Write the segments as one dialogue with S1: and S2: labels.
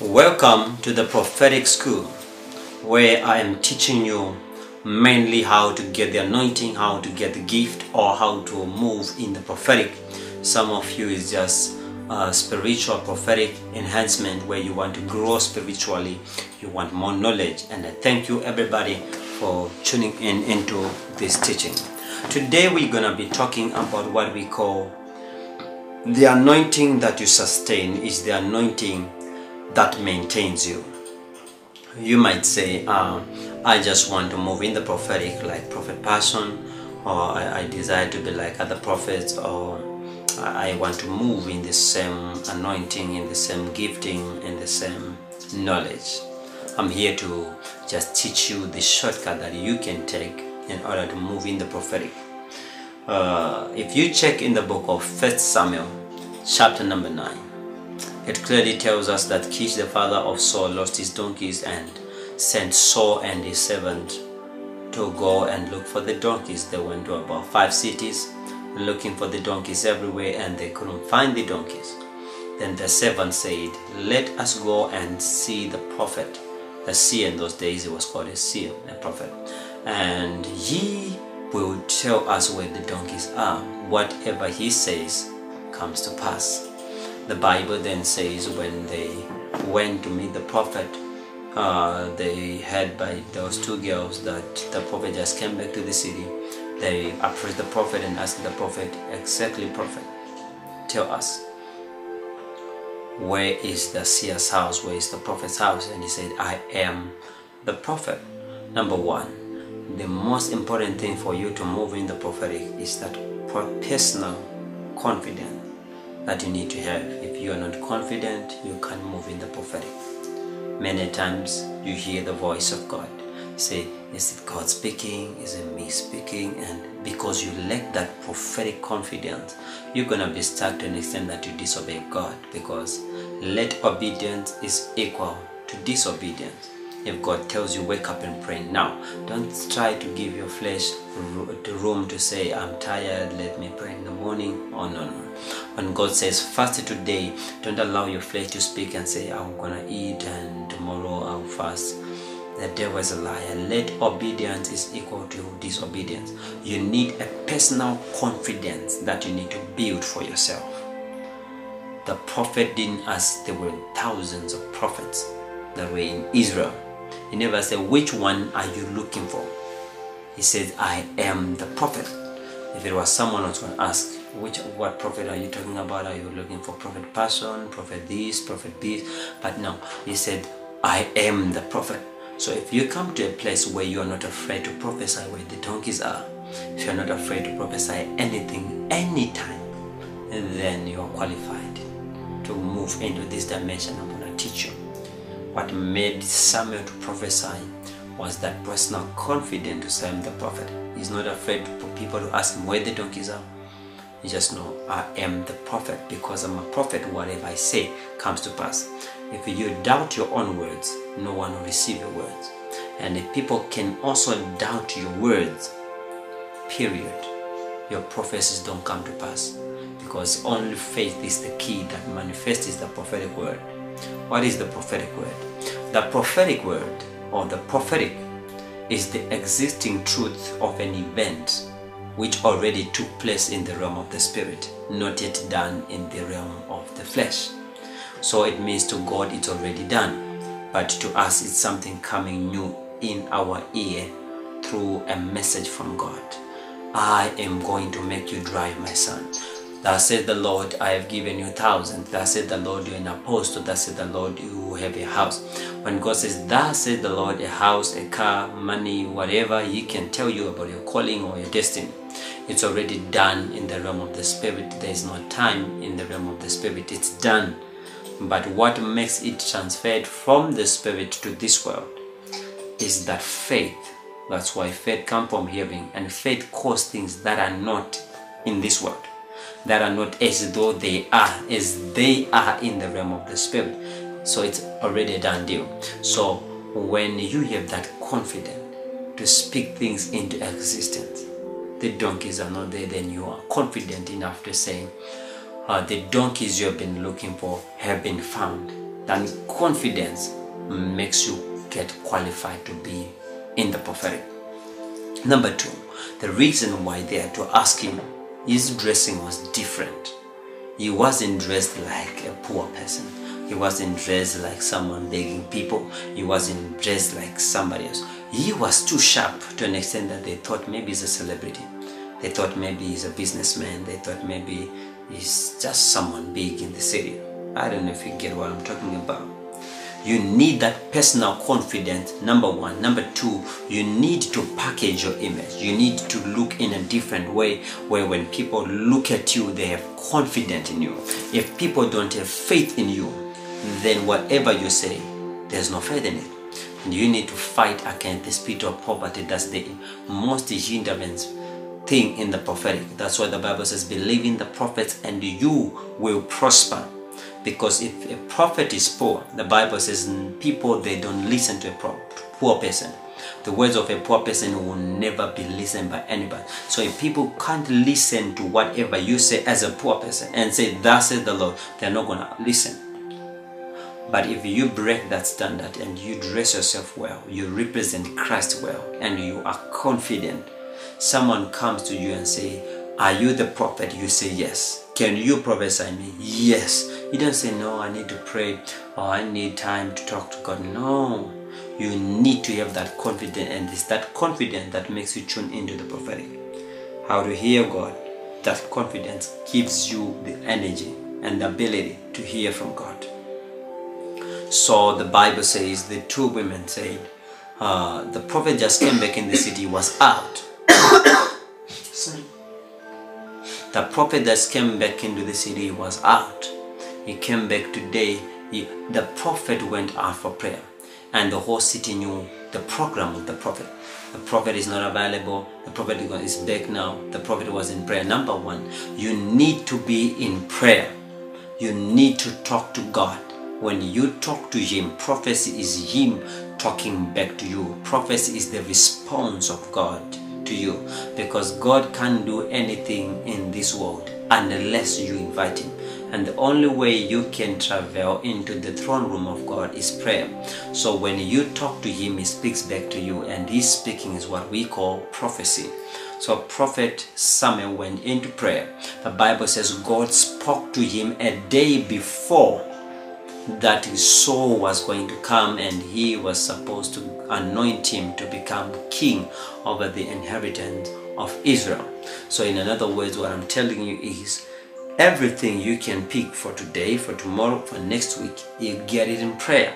S1: Welcome to the prophetic school where I am teaching you mainly how to get the anointing, how to get the gift, or how to move in the prophetic. Some of you is just uh, spiritual prophetic enhancement where you want to grow spiritually, you want more knowledge, and I thank you everybody for tuning in into this teaching. Today we're gonna be talking about what we call the anointing that you sustain is the anointing that maintains you. You might say, uh, I just want to move in the prophetic like Prophet Passion, or I, I desire to be like other prophets, or I I want to move in the same anointing, in the same gifting, in the same knowledge. I'm here to just teach you the shortcut that you can take in order to move in the prophetic. Uh, if you check in the book of First Samuel, chapter number 9, it clearly tells us that Kish, the father of Saul, lost his donkeys and sent Saul and his servant to go and look for the donkeys. They went to about five cities looking for the donkeys everywhere and they couldn't find the donkeys. Then the servant said, Let us go and see the prophet. A seer in those days, it was called a seer, a prophet. And he will tell us where the donkeys are. Whatever he says comes to pass. The Bible then says when they went to meet the prophet, uh, they heard by those two girls that the prophet just came back to the city. They approached the prophet and asked the prophet, exactly prophet, tell us, where is the seer's house? Where is the prophet's house? And he said, I am the prophet. Number one, the most important thing for you to move in the prophetic is that personal confidence that you need to have. If you are not confident, you can't move in the prophetic. Many times you hear the voice of God. Say, is it God speaking? Is it me speaking? And because you lack that prophetic confidence, you're gonna be stuck to an extent that you disobey God because let obedience is equal to disobedience. If God tells you wake up and pray now, don't try to give your flesh the room to say I'm tired, let me pray in the morning. Oh no no. When God says fast today, don't allow your flesh to speak and say I'm gonna eat and tomorrow I'll fast. The devil is a liar. Let obedience is equal to disobedience. You need a personal confidence that you need to build for yourself. The prophet didn't ask, there were thousands of prophets that were in Israel. He never said, Which one are you looking for? He said, I am the prophet. If it was someone else going to ask, which what prophet are you talking about? Are you looking for prophet person, prophet this, prophet this? But no, he said, I am the prophet. So if you come to a place where you are not afraid to prophesy where the donkeys are, if you're not afraid to prophesy anything, anytime, then you are qualified to move into this dimension I'm going to teach you. What made Samuel to prophesy was that personal confidence to I'm the prophet. He's not afraid for people to ask him where the donkeys are. You just know I am the prophet because I'm a prophet. Whatever I say comes to pass. If you doubt your own words, no one will receive your words. And if people can also doubt your words, period, your prophecies don't come to pass. Because only faith is the key that manifests the prophetic word. What is the prophetic word? The prophetic word or the prophetic is the existing truth of an event which already took place in the realm of the spirit, not yet done in the realm of the flesh. So it means to God it's already done, but to us it's something coming new in our ear through a message from God. I am going to make you dry, my son. Thus said the Lord, I have given you thousands. Thus said the Lord, you're an apostle. Thus said the Lord, you have a house. When God says, Thus said the Lord, a house, a car, money, whatever, He can tell you about your calling or your destiny. It's already done in the realm of the Spirit. There is no time in the realm of the Spirit. It's done. But what makes it transferred from the Spirit to this world is that faith. That's why faith comes from hearing, and faith causes things that are not in this world that are not as though they are, as they are in the realm of the spirit. So it's already a done deal. So when you have that confidence to speak things into existence, the donkeys are not there, then you are confident enough to say, uh, the donkeys you have been looking for have been found. then confidence makes you get qualified to be in the prophetic. Number two, the reason why they had to ask him, his dressing was different. He wasn't dressed like a poor person. He wasn't dressed like someone begging people. He wasn't dressed like somebody else. He was too sharp to an extent that they thought maybe he's a celebrity. They thought maybe he's a businessman. They thought maybe he's just someone big in the city. I don't know if you get what I'm talking about. You need that personal confidence, number one. Number two, you need to package your image. You need to look in a different way where when people look at you, they have confidence in you. If people don't have faith in you, then whatever you say, there's no faith in it. And you need to fight against the spirit of poverty. That's the most hindrance thing in the prophetic. That's why the Bible says, believe in the prophets and you will prosper. Because if a prophet is poor, the Bible says people they don't listen to a poor person. The words of a poor person will never be listened by anybody. So if people can't listen to whatever you say as a poor person and say, Thus says the Lord, they're not gonna listen. But if you break that standard and you dress yourself well, you represent Christ well, and you are confident, someone comes to you and say, Are you the prophet? You say yes. Can you prophesy me? Yes. You don't say, No, I need to pray or I need time to talk to God. No. You need to have that confidence, and it's that confidence that makes you tune into the prophetic. How to hear God. That confidence gives you the energy and the ability to hear from God. So the Bible says the two women said, uh, the prophet just came back in the city, was out. The prophet that came back into the city was out. He came back today. He, the prophet went out for prayer, and the whole city knew the program of the prophet. The prophet is not available. The prophet is back now. The prophet was in prayer. Number one, you need to be in prayer. You need to talk to God. When you talk to Him, prophecy is Him talking back to you. Prophecy is the response of God to you because God can't do anything in this world unless you invite Him. And the only way you can travel into the throne room of God is prayer. So when you talk to Him, He speaks back to you, and His speaking is what we call prophecy. So Prophet Samuel went into prayer. The Bible says God spoke to him a day before that his Saul was going to come and he was supposed to anoint him to become king over the inheritance of Israel. So, in other words, what I'm telling you is everything you can pick for today, for tomorrow, for next week, you get it in prayer.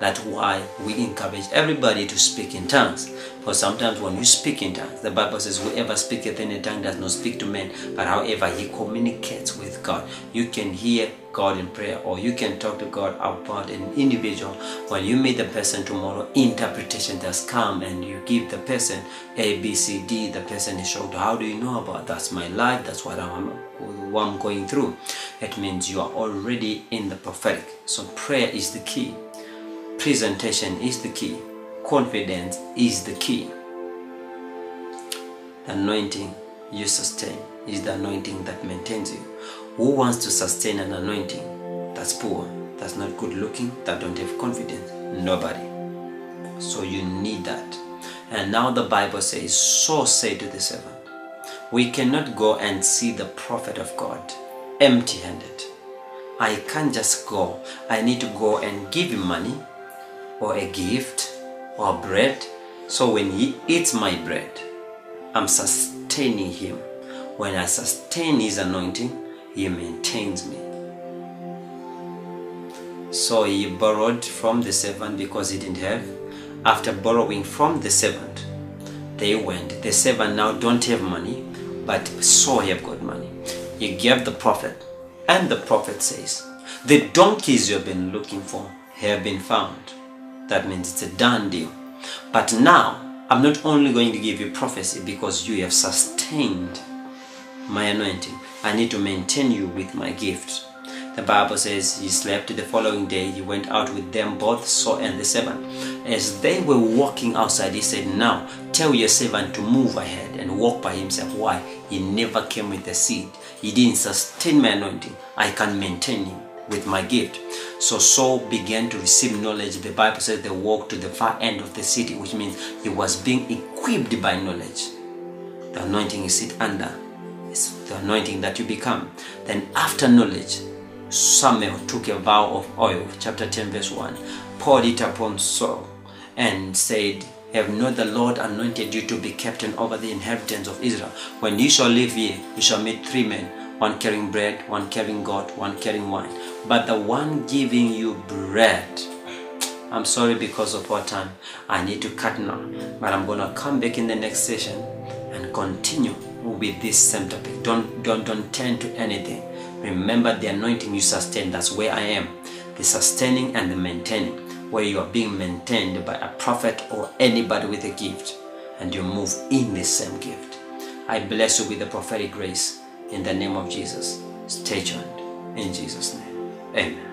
S1: That's why we encourage everybody to speak in tongues. For sometimes when you speak in tongues, the Bible says, Whoever speaketh in a tongue does not speak to men, but however he communicates with God. You can hear God in prayer, or you can talk to God about an individual. When you meet the person tomorrow, interpretation does come, and you give the person A, B, C, D. The person is shocked. How do you know about that's my life? That's what I'm, what I'm going through. It means you are already in the prophetic. So prayer is the key. Presentation is the key. Confidence is the key. The anointing you sustain is the anointing that maintains you. Who wants to sustain an anointing that's poor, that's not good looking, that don't have confidence? Nobody. So you need that. And now the Bible says, So say to the servant, we cannot go and see the prophet of God empty handed. I can't just go. I need to go and give him money or a gift or bread. So when he eats my bread, I'm sustaining him. When I sustain his anointing, he maintains me. So he borrowed from the servant because he didn't have. After borrowing from the servant, they went. The servant now don't have money, but he have got money. He gave the prophet, and the prophet says, The donkeys you have been looking for have been found. That means it's a done deal. But now, I'm not only going to give you prophecy because you have sustained my anointing. I need to maintain you with my gift. The Bible says he slept the following day. He went out with them both, Saul and the servant. As they were walking outside, he said, Now tell your servant to move ahead and walk by himself. Why? He never came with the seed. He didn't sustain my anointing. I can maintain him. With my gift. So Saul began to receive knowledge. The Bible says they walked to the far end of the city, which means he was being equipped by knowledge. The anointing you sit under is the anointing that you become. Then after knowledge, Samuel took a vow of oil, chapter 10, verse 1, poured it upon Saul, and said, Have not the Lord anointed you to be captain over the inheritance of Israel? When you shall live here, you shall meet three men, one carrying bread, one carrying God, one carrying wine. But the one giving you bread, I'm sorry because of our time. I need to cut now. But I'm gonna come back in the next session and continue with this same topic. Don't don't don't turn to anything. Remember the anointing you sustain. That's where I am. The sustaining and the maintaining, where you are being maintained by a prophet or anybody with a gift, and you move in the same gift. I bless you with the prophetic grace in the name of Jesus. Stay tuned in Jesus' name. Amen.